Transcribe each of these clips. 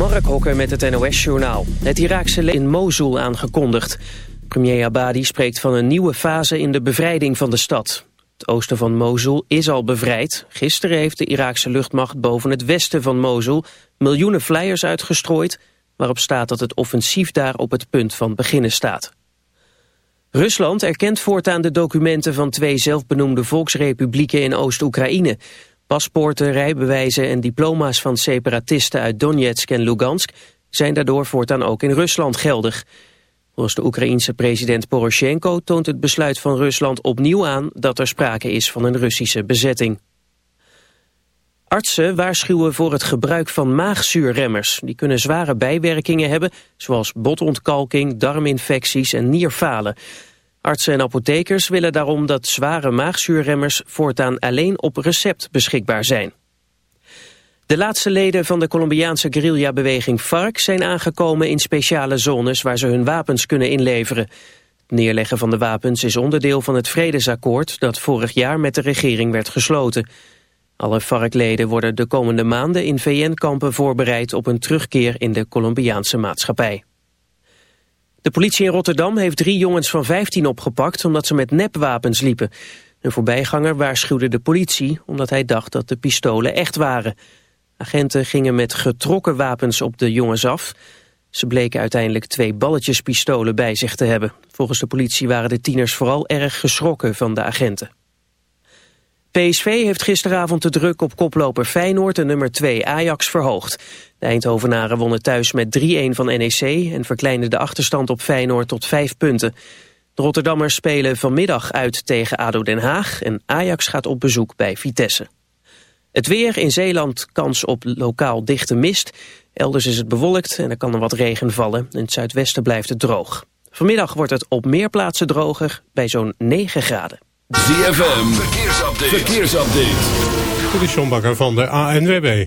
Mark Hokker met het NOS-journaal. Het Iraakse leger in Mosul aangekondigd. Premier Abadi spreekt van een nieuwe fase in de bevrijding van de stad. Het oosten van Mosul is al bevrijd. Gisteren heeft de Iraakse luchtmacht boven het westen van Mosul... miljoenen flyers uitgestrooid... waarop staat dat het offensief daar op het punt van beginnen staat. Rusland erkent voortaan de documenten van twee zelfbenoemde volksrepublieken in Oost-Oekraïne... Paspoorten, rijbewijzen en diploma's van separatisten uit Donetsk en Lugansk zijn daardoor voortaan ook in Rusland geldig. Volgens de Oekraïense president Poroshenko toont het besluit van Rusland opnieuw aan dat er sprake is van een Russische bezetting. Artsen waarschuwen voor het gebruik van maagzuurremmers. Die kunnen zware bijwerkingen hebben, zoals botontkalking, darminfecties en nierfalen. Artsen en apothekers willen daarom dat zware maagzuurremmers voortaan alleen op recept beschikbaar zijn. De laatste leden van de Colombiaanse guerrillabeweging FARC zijn aangekomen in speciale zones waar ze hun wapens kunnen inleveren. Neerleggen van de wapens is onderdeel van het vredesakkoord dat vorig jaar met de regering werd gesloten. Alle FARC-leden worden de komende maanden in VN-kampen voorbereid op een terugkeer in de Colombiaanse maatschappij. De politie in Rotterdam heeft drie jongens van 15 opgepakt omdat ze met nepwapens liepen. Een voorbijganger waarschuwde de politie omdat hij dacht dat de pistolen echt waren. Agenten gingen met getrokken wapens op de jongens af. Ze bleken uiteindelijk twee balletjespistolen bij zich te hebben. Volgens de politie waren de tieners vooral erg geschrokken van de agenten. PSV heeft gisteravond de druk op koploper Feyenoord en nummer 2 Ajax verhoogd. De Eindhovenaren wonnen thuis met 3-1 van NEC en verkleinden de achterstand op Feyenoord tot 5 punten. De Rotterdammers spelen vanmiddag uit tegen ADO Den Haag en Ajax gaat op bezoek bij Vitesse. Het weer in Zeeland kans op lokaal dichte mist. Elders is het bewolkt en er kan er wat regen vallen. In het zuidwesten blijft het droog. Vanmiddag wordt het op meer plaatsen droger bij zo'n 9 graden. ZFM, verkeersupdate. verkeersupdate. Dit is van de ANWB.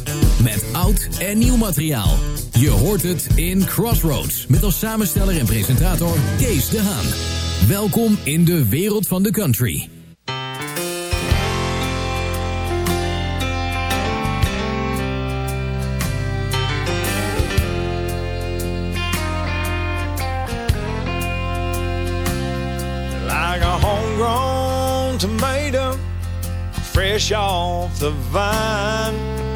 Met oud en nieuw materiaal. Je hoort het in Crossroads. Met als samensteller en presentator Kees de Haan. Welkom in de wereld van de country. Fresh off the vine.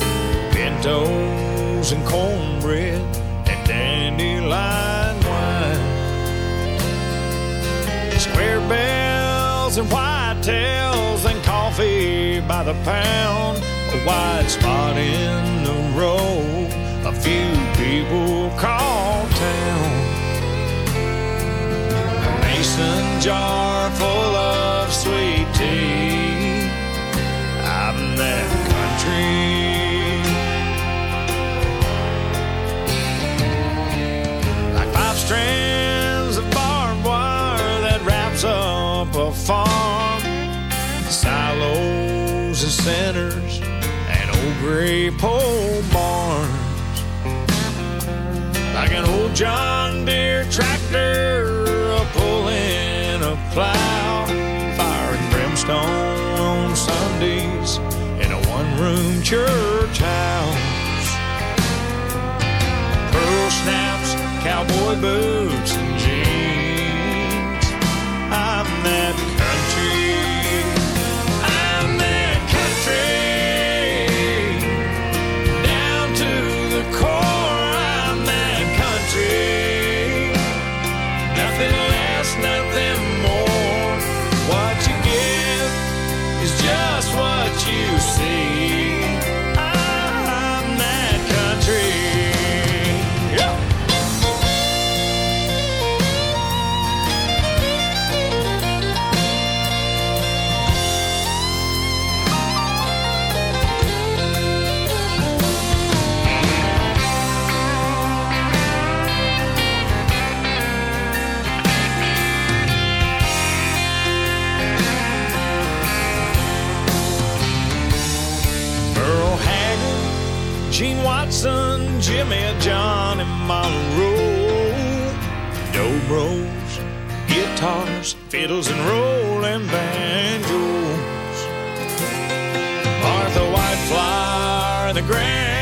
Pintos and cornbread and dandelion wine. Square bells and whitetails and coffee by the pound. A white spot in the road, a few people call town. A mason jar full of sweet tea. I'm that country strands of barbed wire that wraps up a farm. Silos and centers and old gray pole barns. Like an old John Deere tractor pulling a plow. Fire and brimstone on Sundays in a one room church house. Cowboy boots, Jimmy John, and Monroe. Dobros, guitars, fiddles, and rolling banjos. Martha White flour, and the Grand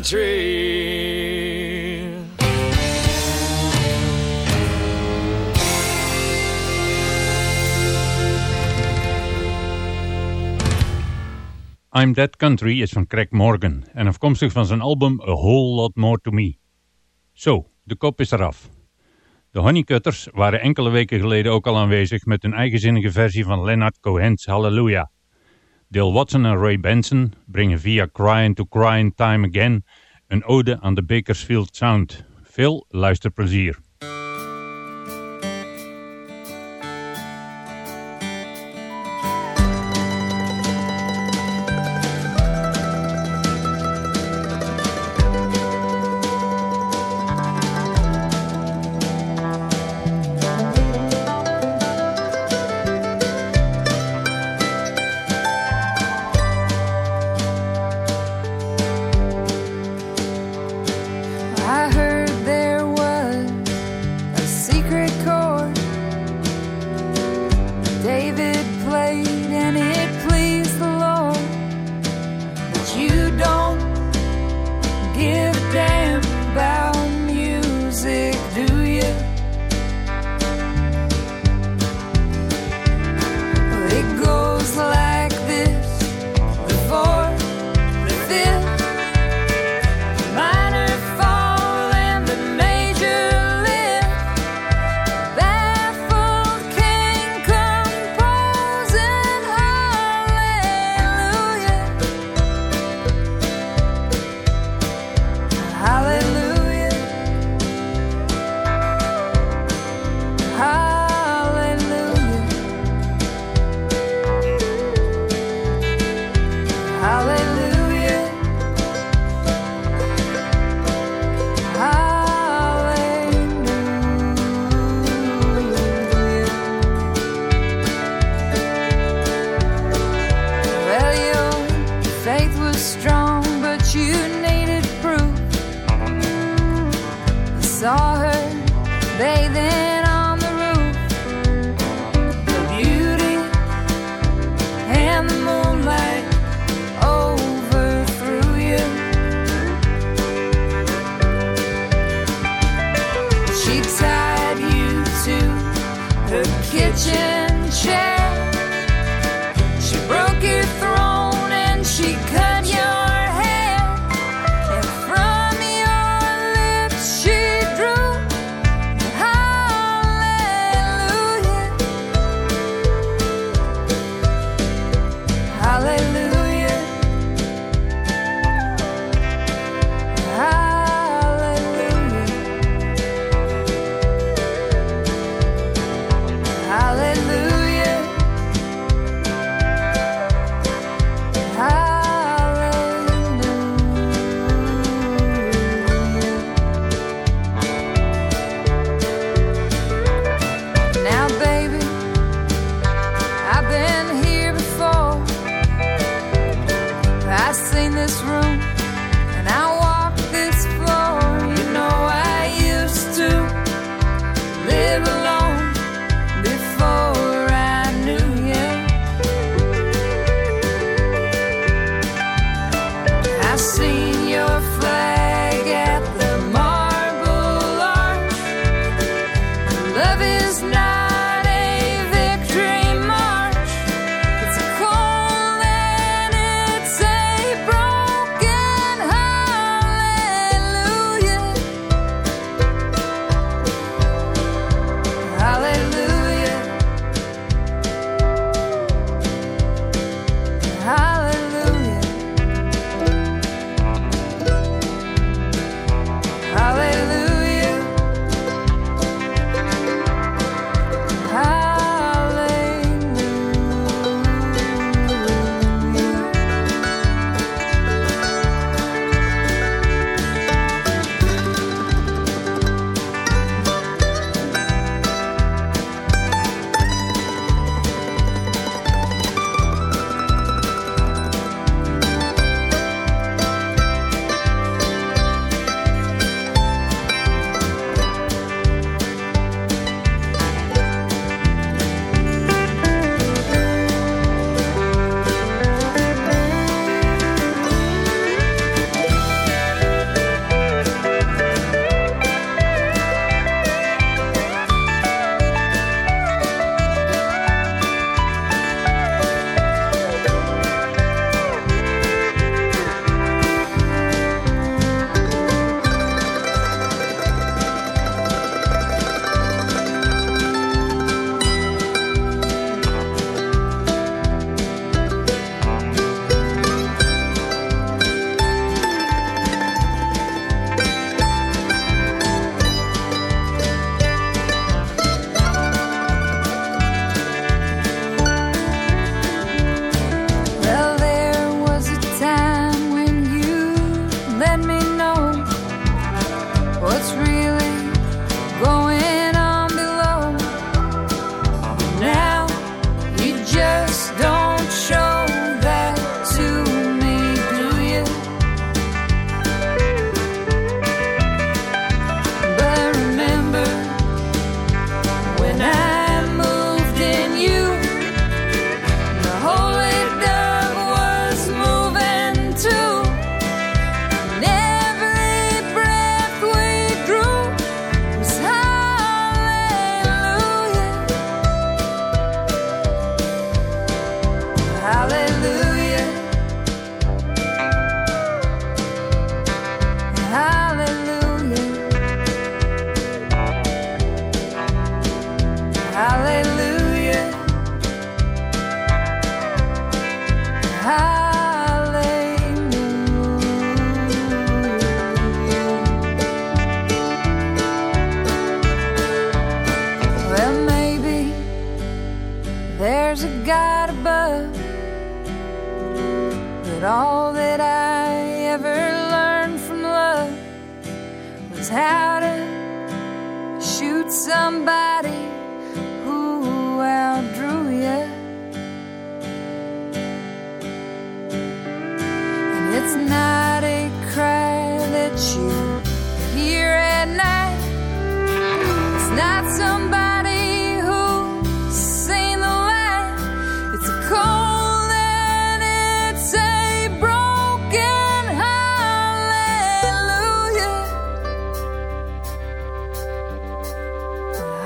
country. I'm That Country is van Craig Morgan en afkomstig van zijn album A Whole Lot More To Me. Zo, de kop is eraf. De Honeycutters waren enkele weken geleden ook al aanwezig met hun eigenzinnige versie van Leonard Cohen's Hallelujah. Dale Watson en Ray Benson brengen via Crying to Crying Time Again een ode aan de Bakersfield Sound. Veel luisterplezier.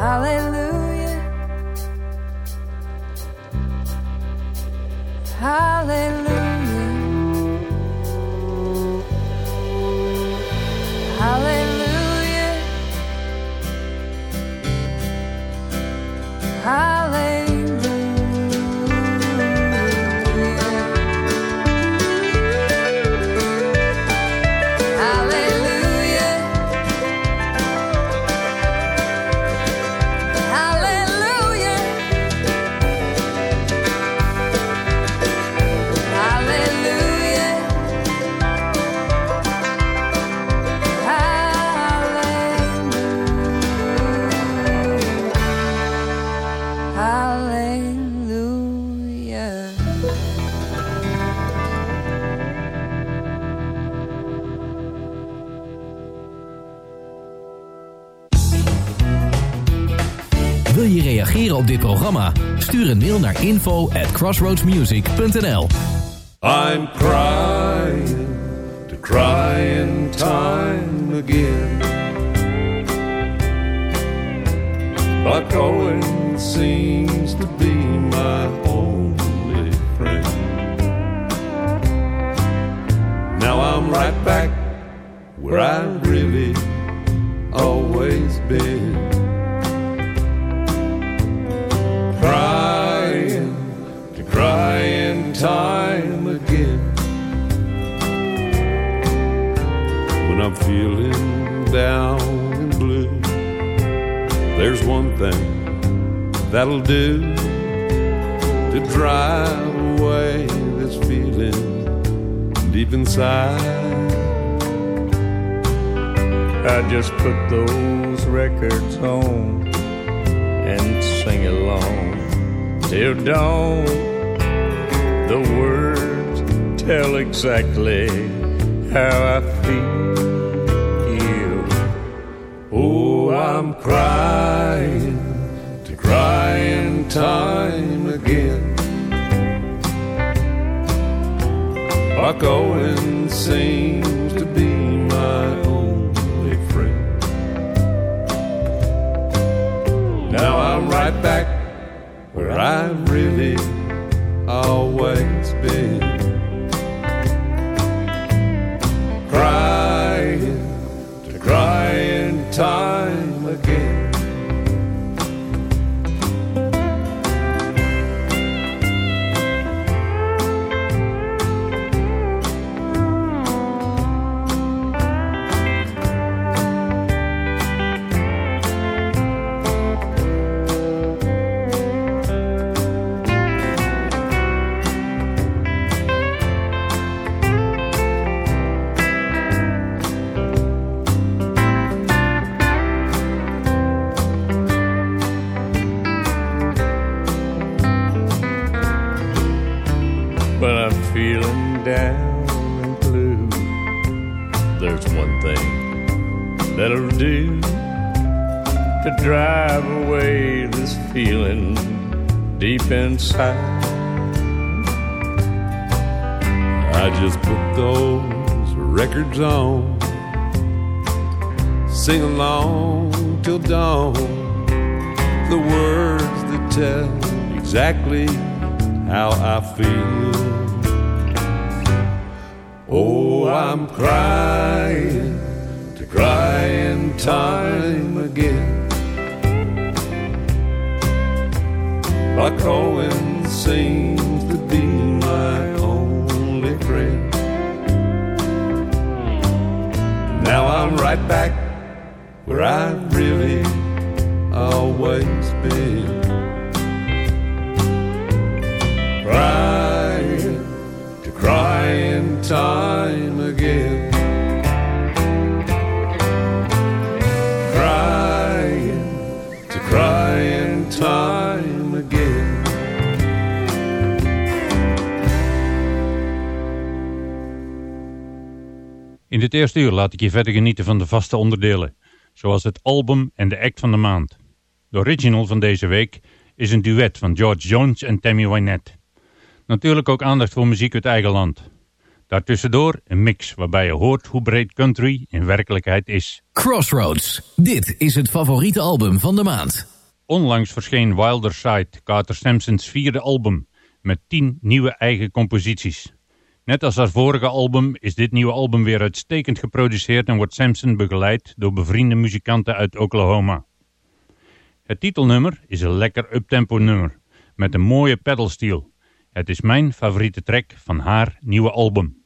Hallelujah. Hallelujah. Dit programma? Stuur een mail naar info at crossroadsmusic.nl I'm crying to crying time again. Buck Owen seems that'll do to drive away this feeling deep inside. I just put those records on and sing along till dawn. The words tell exactly how I feel. Oh, I'm crying time again. Buck Owens seems to be my only friend. Now I'm right back where I've really sing along till dawn. The words that tell exactly how I feel. Oh, I'm crying to crying time again. Buck Owens seems to be my Now I'm right back where I've really always been. Crying to cry in time In dit eerste uur laat ik je verder genieten van de vaste onderdelen, zoals het album en de act van de maand. De original van deze week is een duet van George Jones en Tammy Wynette. Natuurlijk ook aandacht voor muziek uit eigen land. Daartussendoor een mix waarbij je hoort hoe breed country in werkelijkheid is. Crossroads. Dit is het favoriete album van de maand. Onlangs verscheen Wilder Side, Carter Sampson's vierde album, met tien nieuwe eigen composities. Net als haar vorige album is dit nieuwe album weer uitstekend geproduceerd en wordt Sampson begeleid door bevriende muzikanten uit Oklahoma. Het titelnummer is een lekker uptempo nummer, met een mooie pedalsteel. Het is mijn favoriete track van haar nieuwe album.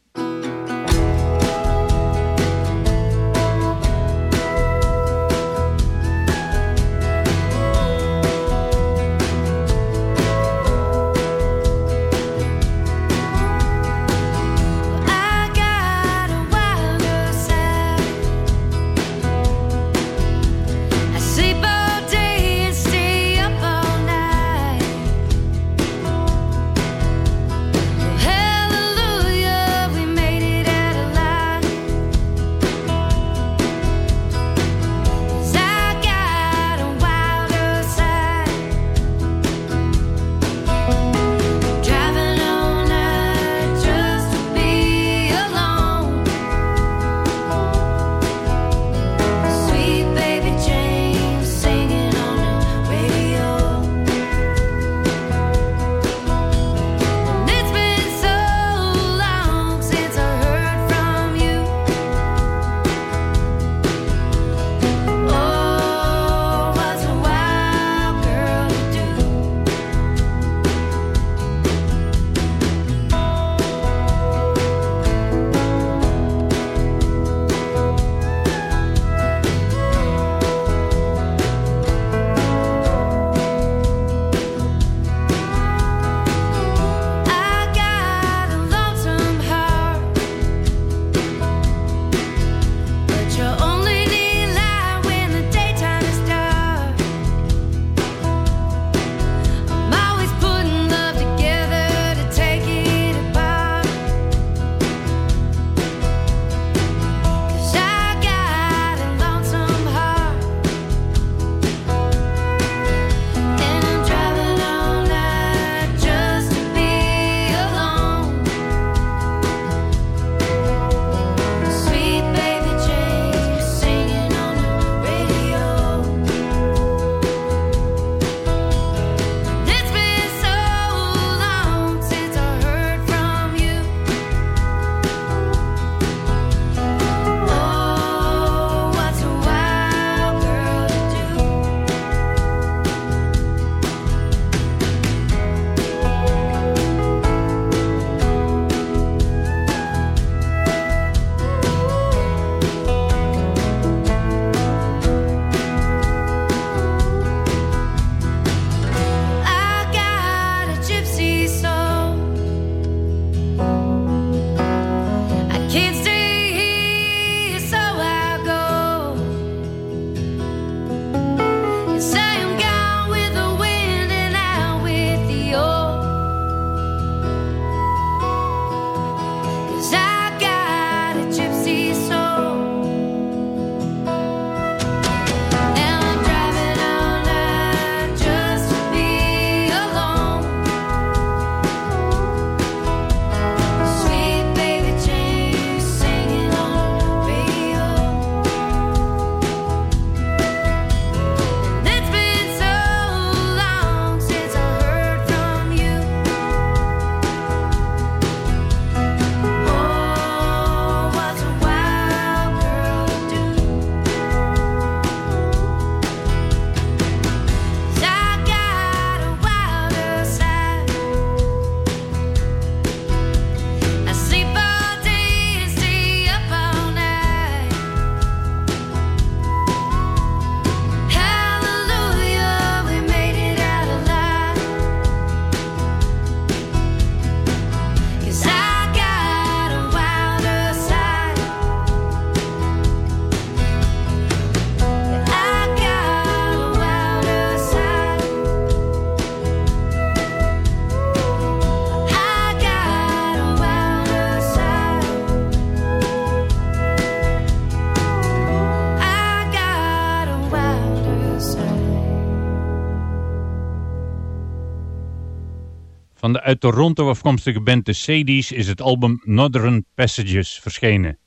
Van de uit Toronto afkomstige band The Sadies is het album Northern Passages verschenen.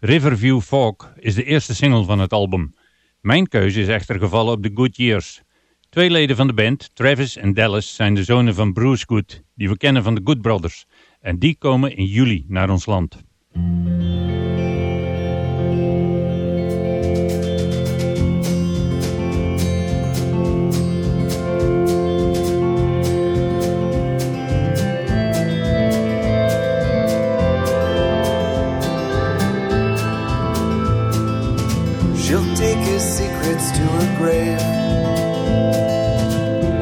Riverview Folk is de eerste single van het album. Mijn keuze is echter gevallen op The Good Years. Twee leden van de band, Travis en Dallas, zijn de zonen van Bruce Good, die we kennen van de Good Brothers. En die komen in juli naar ons land. She'll take his secrets to her grave.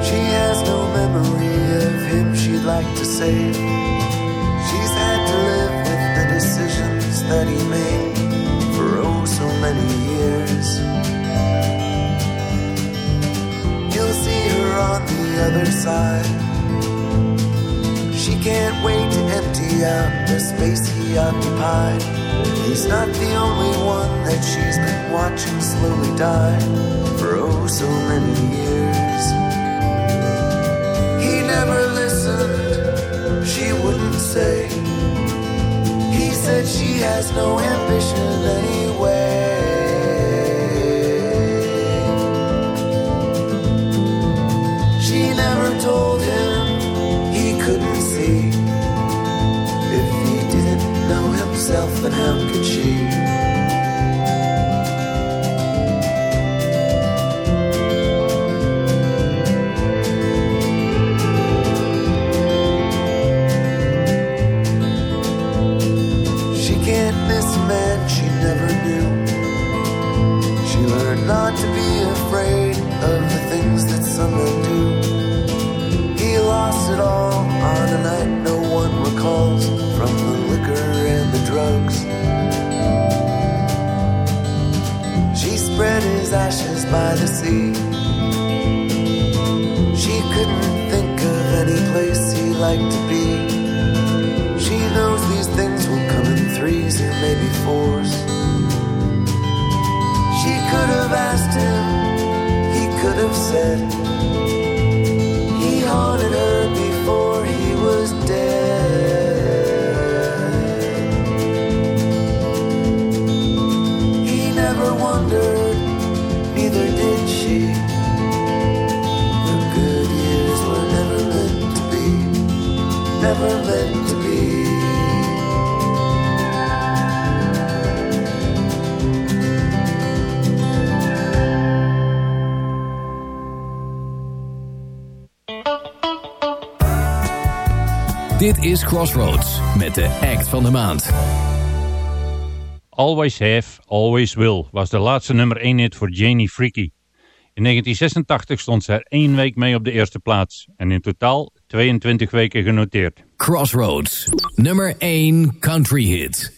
She has no memory of him she'd like to save. She's had to live with the decisions that he made for oh so many years. You'll see her on the other side. She can't wait to empty out the space he occupied. He's not the only one that she's been watching slowly die for oh so many years. He never listened, she wouldn't say. He said she has no ambition anyway. How could? She Crossroads met de act van de maand. Always Have, Always Will was de laatste nummer 1 hit voor Janie Freaky. In 1986 stond ze er één week mee op de eerste plaats en in totaal 22 weken genoteerd. Crossroads, nummer 1 country hit.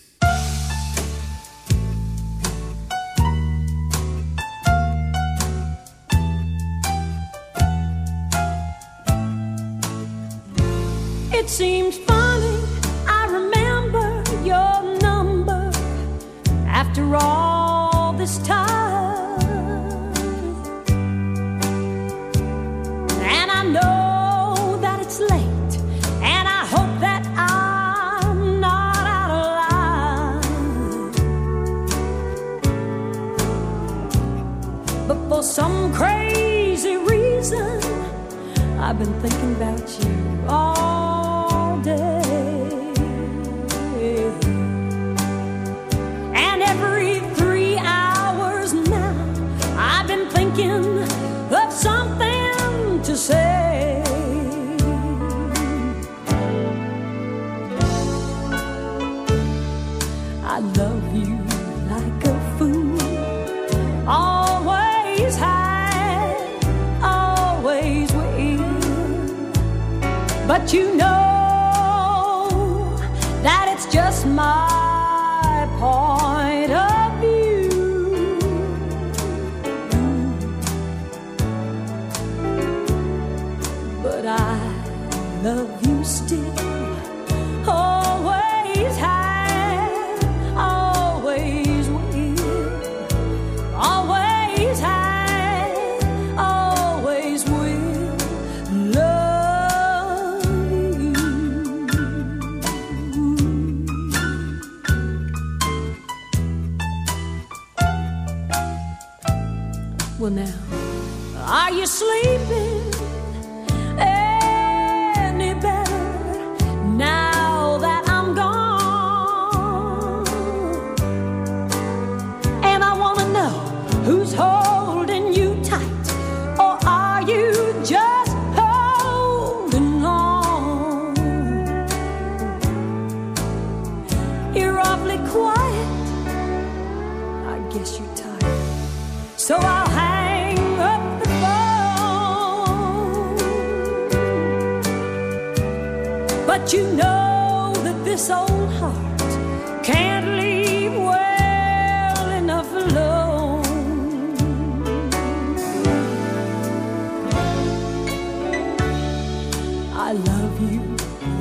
Well, now, are you sleeping? This old heart can't leave well enough alone. I love you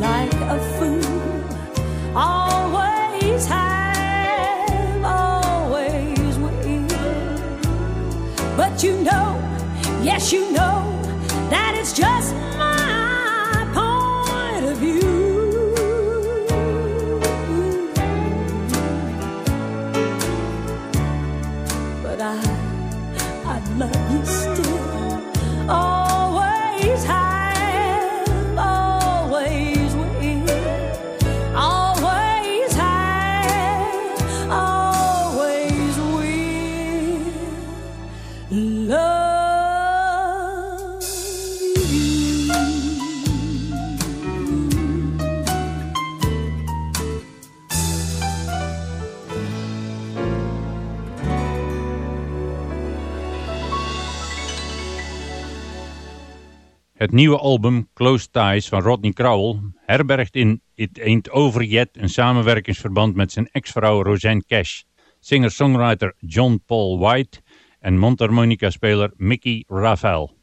like a fool, always have, always will. But you know, yes, you know, Het nieuwe album Close Ties van Rodney Crowell herbergt in It Ain't Over Yet een samenwerkingsverband met zijn ex-vrouw Roseanne Cash, singer-songwriter John Paul White en mondharmonica-speler Mickey Raphael.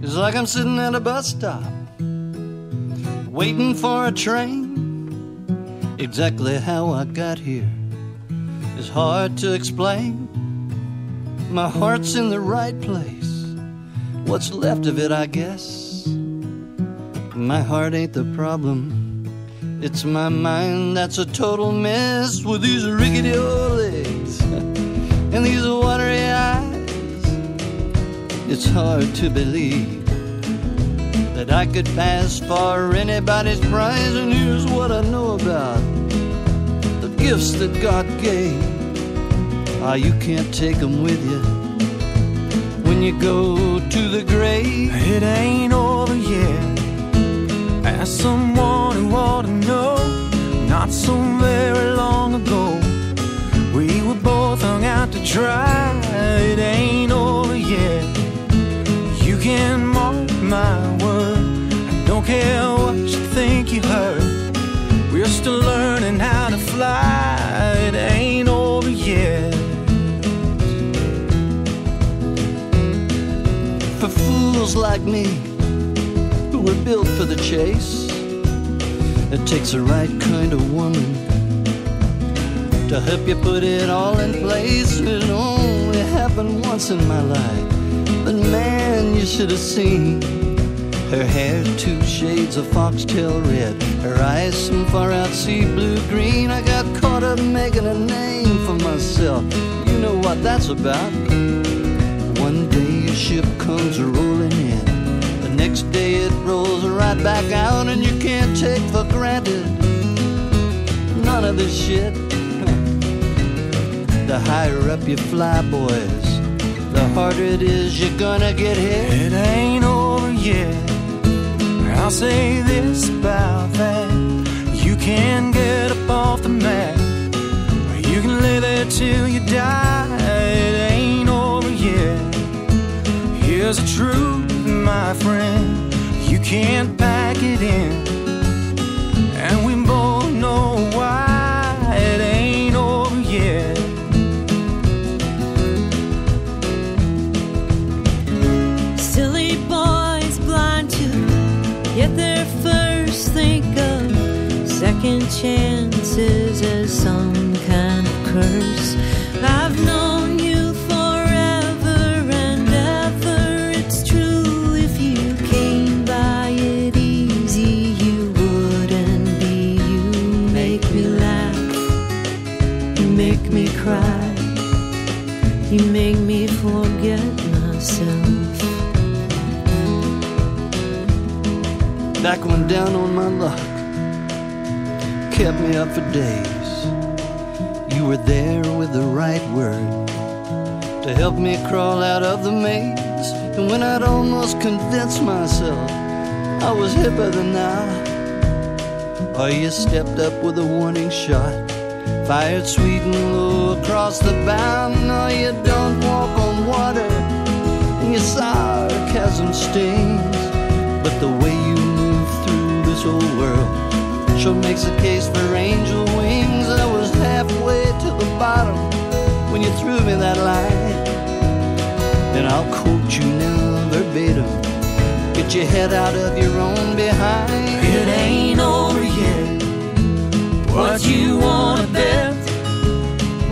It's like I'm sitting at a bus stop, waiting for a train. Exactly how I got here is hard to explain. My heart's in the right place. What's left of it, I guess. My heart ain't the problem. It's my mind that's a total mess with these rickety old legs and these watery eyes. It's hard to believe that I could pass for anybody's prize. And here's what I know about the gifts that God gave. Ah, you can't take them with you when you go to the grave. It ain't over yet. As someone who ought to know, not so very long ago, we were both hung out to dry. It ain't over yet. You can mark my care what you think you heard. We're still learning how to fly. It ain't over yet. For fools like me who were built for the chase, it takes the right kind of woman to help you put it all in place. It only happened once in my life. But man, you should have seen her hair two shades of foxtail red, her eyes some far out sea blue green. I got caught up making a name for myself. You know what that's about. One day a ship comes rolling in, the next day it rolls right back out, and you can't take for granted none of this shit. The higher up you fly, boys, the harder it is you're gonna get hit. It ain't over yet. I'll say this about that. You can get up off the mat, you can lay there till you die. It ain't over yet. Here's the truth, my friend. You can't pack it in, down on my luck, kept me up for days. You were there with the right word to help me crawl out of the maze. And when I'd almost convinced myself I was hipper than now, oh, you stepped up with a warning shot, fired sweet and low across the bow. No, you don't walk on water, and your sarcasm stings. But the way you this world sure makes a case for angel wings. I was halfway to the bottom when you threw me that line. Then I'll quote you now verbatim. Get your head out of your own behind. It ain't over yet. What you wanna bet?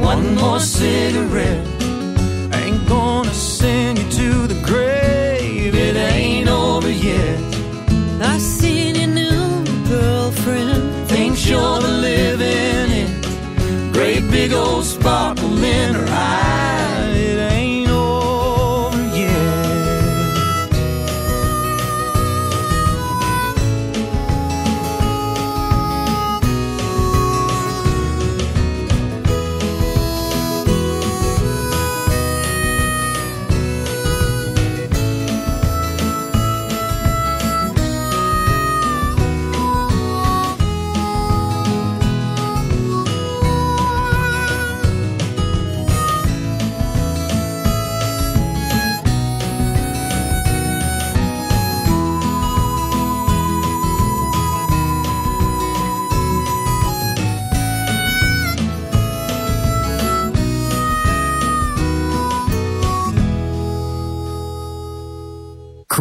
One more cigarette. Ain't gonna send you to the grave. You're living it. Great big old sparkle in her eye.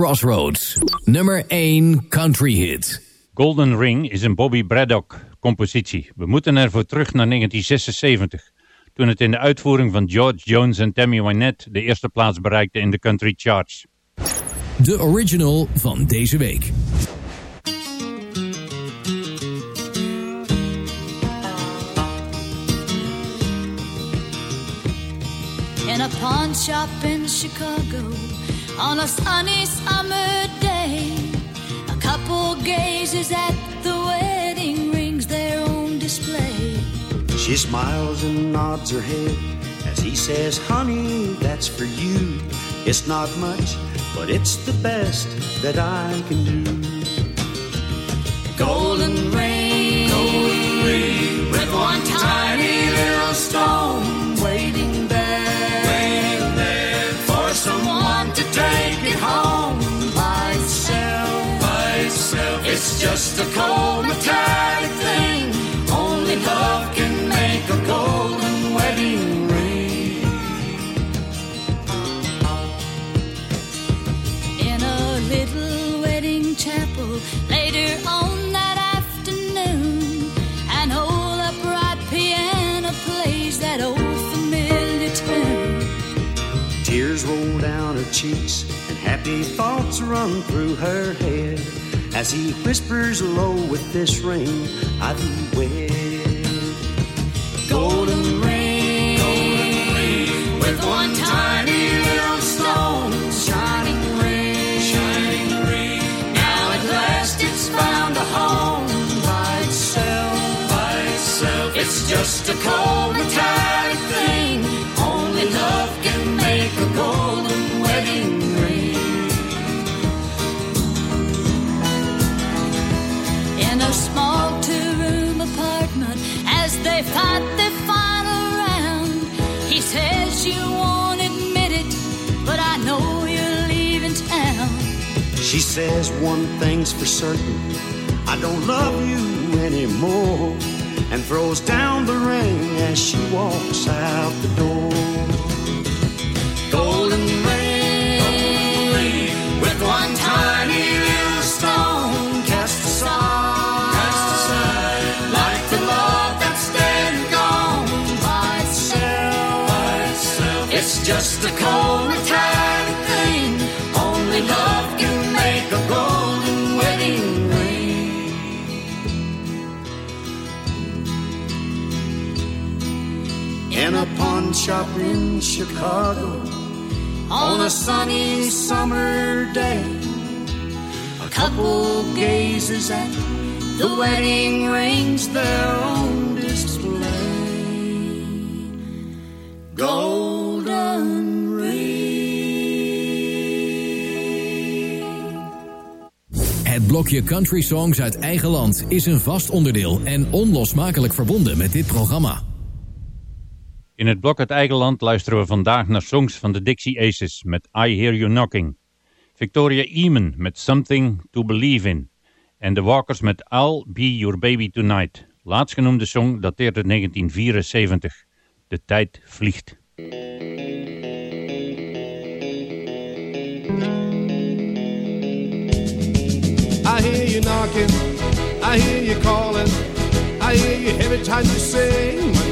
Crossroads, nummer 1 country hit. Golden Ring is een Bobby Braddock compositie. We moeten ervoor terug naar 1976, toen het in de uitvoering van George Jones en Tammy Wynette de eerste plaats bereikte in de country charts. De original van deze week. in a pawn shop in Chicago on a sunny summer day. A couple gazes at the wedding rings, their own display. She smiles and nods her head as he says, Honey, that's for you. It's not much, but it's the best that I can do. Golden ring, golden ring, with one tiny little stone waiting take it home by itself, by itself. It's just a cold metallic her cheeks and happy thoughts run through her head as he whispers low with this ring, I thee wed. Golden ring, golden ring, with one tiny little stone, shining ring, shining ring. Now at last it's found a home by itself, by itself. It's just a cold metallic He says you won't admit it, but I know you're leaving town. She says one thing's for certain, I don't love you anymore, and throws down the ring as she walks out the door. Shop in Chicago, On a sunny summer day, a couple gazes at the wedding rings their own display. Golden Het blokje Country Songs uit eigen land is een vast onderdeel en onlosmakelijk verbonden met dit programma. In het blok uit eigen land luisteren we vandaag naar songs van de Dixie Aces met I Hear You Knocking. Victoria Eamon met Something to Believe In. En The Walkers met I'll Be Your Baby Tonight. Laatstgenoemde song dateert uit 1974. De tijd vliegt. I hear you knocking, I hear you calling, I hear you every time you name.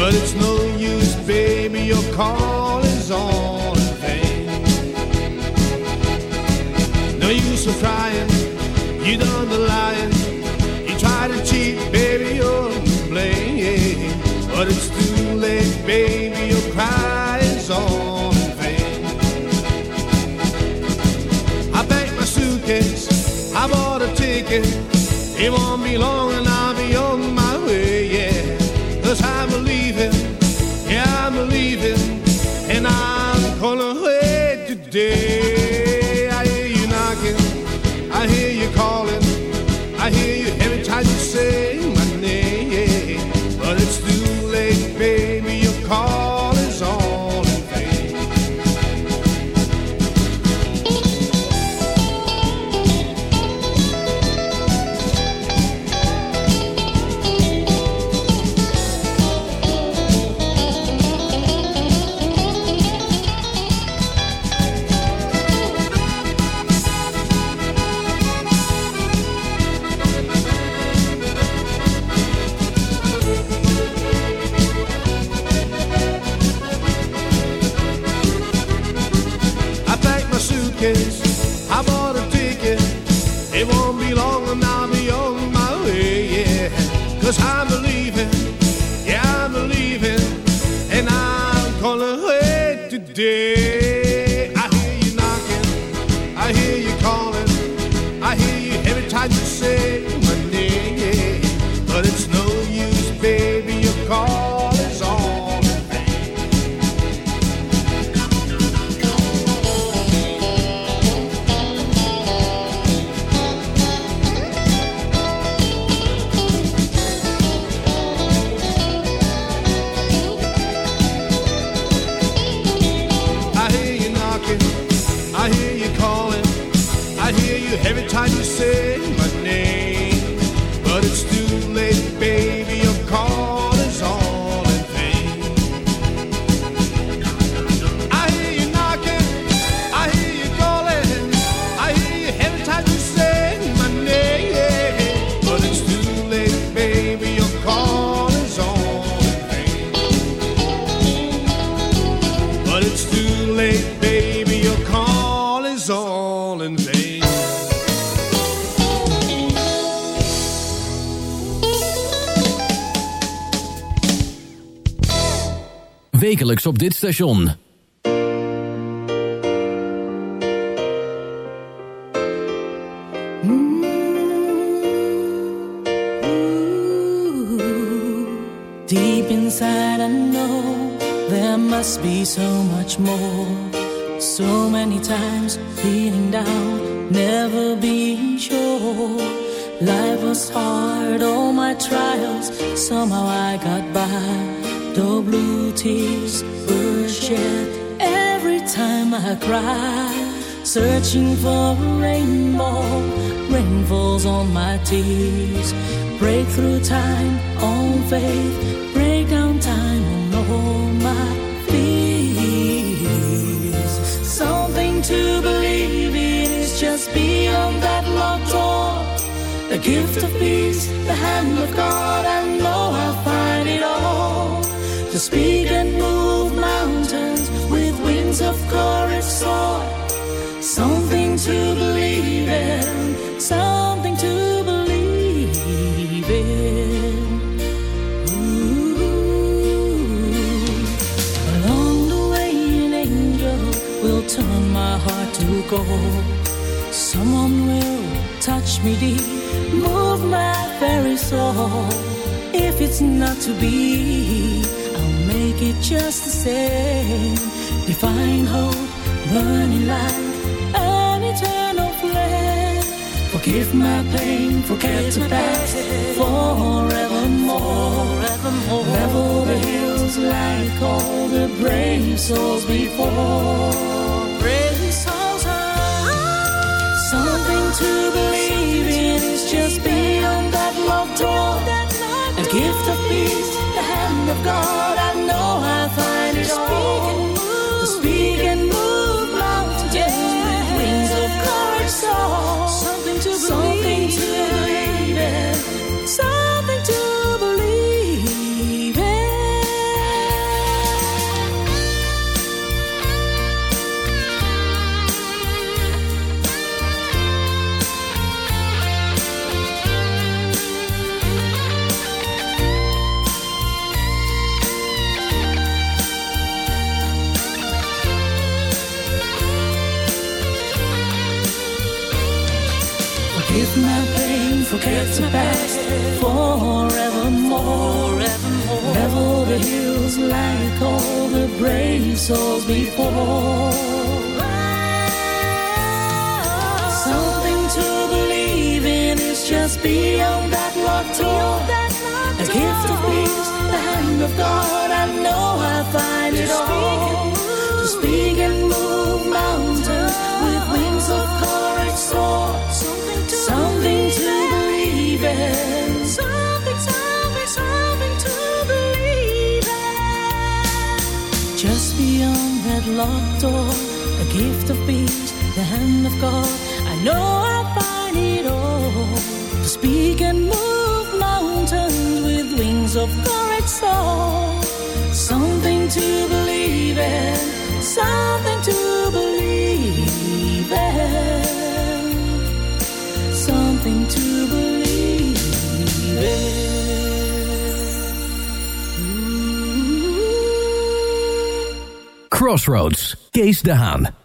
But it's no use, baby, your call is all in vain. No use of crying, you done the lying, you try to cheat, baby, you're to blame. But it's too late, baby, your cry is all in vain. I packed my suitcase, I bought a ticket. It won't be long and Rádio C. Wekelijks op dit station. Deep inside, I know there must be so much more. So many times feeling down, never being sure. Life was hard, all my trials, somehow I got by. Though blue tears were shed every time I cry. Searching for a rainbow, rain falls on my tears. Breakthrough time on faith, breakdown time on all my fears. Something to believe in is just beyond that locked door. The gift of peace, the hand of God, I know To speak and move mountains with wings of courage soar. Something to believe in, something to believe in. Ooh. Along the way, an angel will turn my heart to gold. Someone will touch me deep, move my very soul. If it's not to be, make it just the same. Divine hope, burning like an eternal flame. Forgive my pain, forget the past, forevermore. Level the hills like all the brave souls before. Brave souls are something to believe in. It's just beyond that locked door. A gift of peace, of God. I know I find it all. To speak and move the hills like all the brave souls before. Something to believe in is just beyond that locked door. A gift of peace, the hand of God. I know locked door, a gift of peace, the hand of God. I know I'll find it all. To speak and move mountains with wings of courage soar. Something to believe in, something to believe in, something to believe in. Crossroads, Kees de.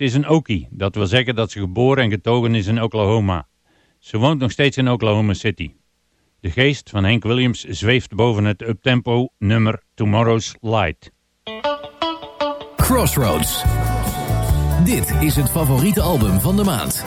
Ze is een Okie, dat wil zeggen dat ze geboren en getogen is in Oklahoma. Ze woont nog steeds in Oklahoma City. De geest van Hank Williams zweeft boven het uptempo nummer Tomorrow's Light. Crossroads. Dit is het favoriete album van de maand.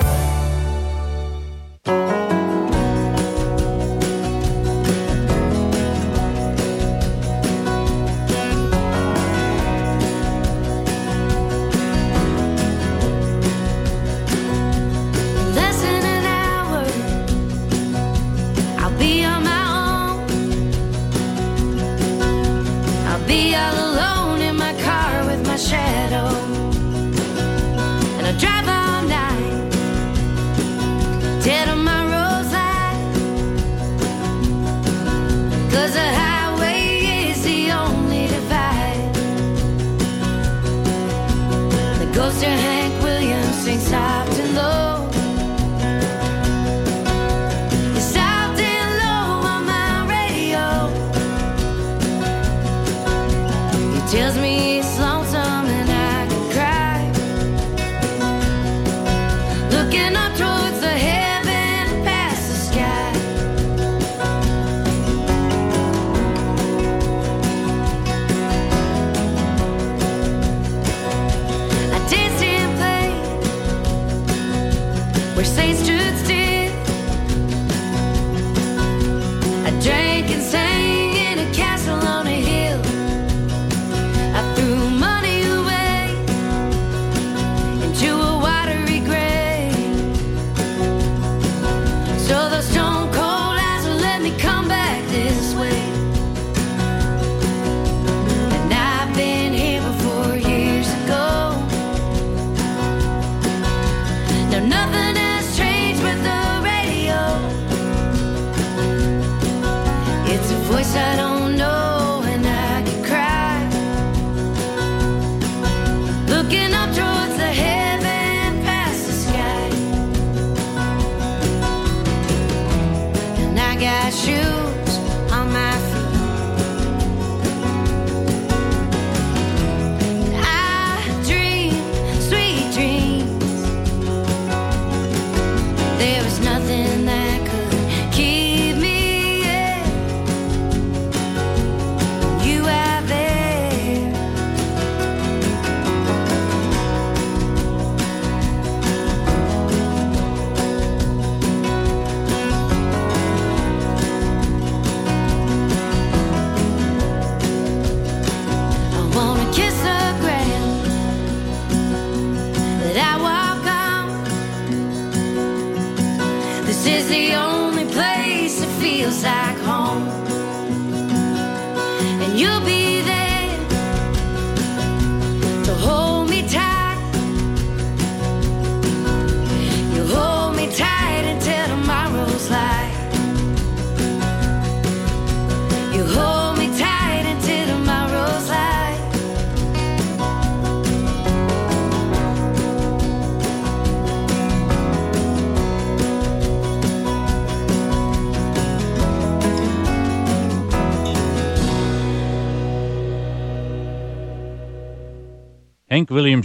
The ghost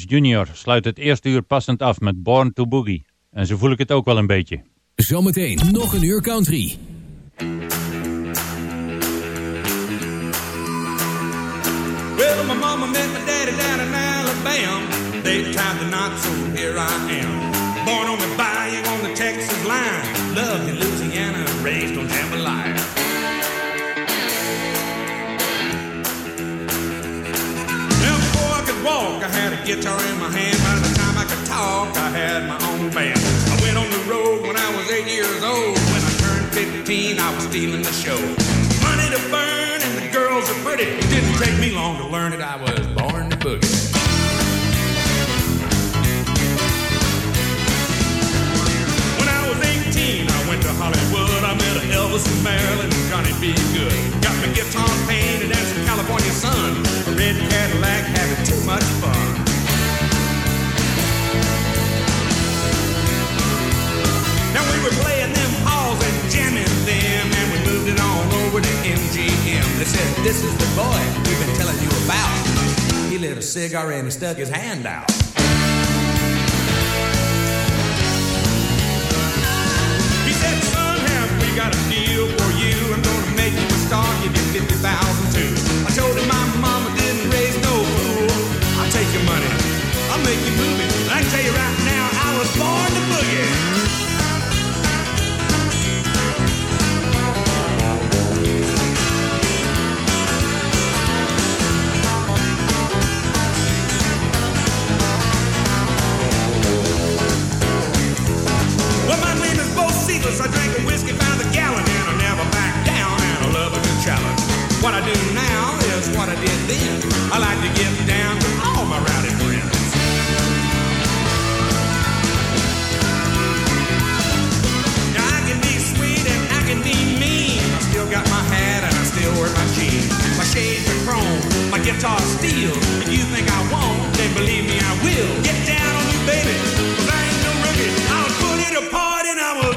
Jr. sluit het eerste uur passend af met Born to Boogie. En zo voel ik het ook wel een beetje. Zometeen nog een uur country. Well, my mama met my daddy down in Alabama. They tied the knot, so here I am. Born on the bayou on the Texas line. Loved in Louisiana, raised on jambalaya. Walk, I had a guitar in my hand. By the time I could talk, I had my own band. I went on the road when I was eight years old. When I turned 15, I was stealing the show. Money to burn and the girls are pretty. It didn't take me long to learn it. I was born to boogie. When I was 18, I went to Hollywood. I met Elvis and Marilyn and Johnny B. Goode. Got my guitar painted much fun. Now we were playing them halls and jamming them, and we moved it on over to MGM. They said, This is the boy we've been telling you about. He lit a cigar and he stuck his hand out. He said, son, we got a deal for you? I'm gonna make you a star, give you 50,000 too. Tell you right now, I was born to boogie. Well, my name is Bocephus. I drink a whiskey by the gallon and I never back down and I love a good challenge. What I do now is what I did then. I like to get wear my jeans. My shades are chrome, my guitar steel. If you think I won't, then believe me I will. Get down on me, baby. 'cause I ain't no. I'll put it apart and I was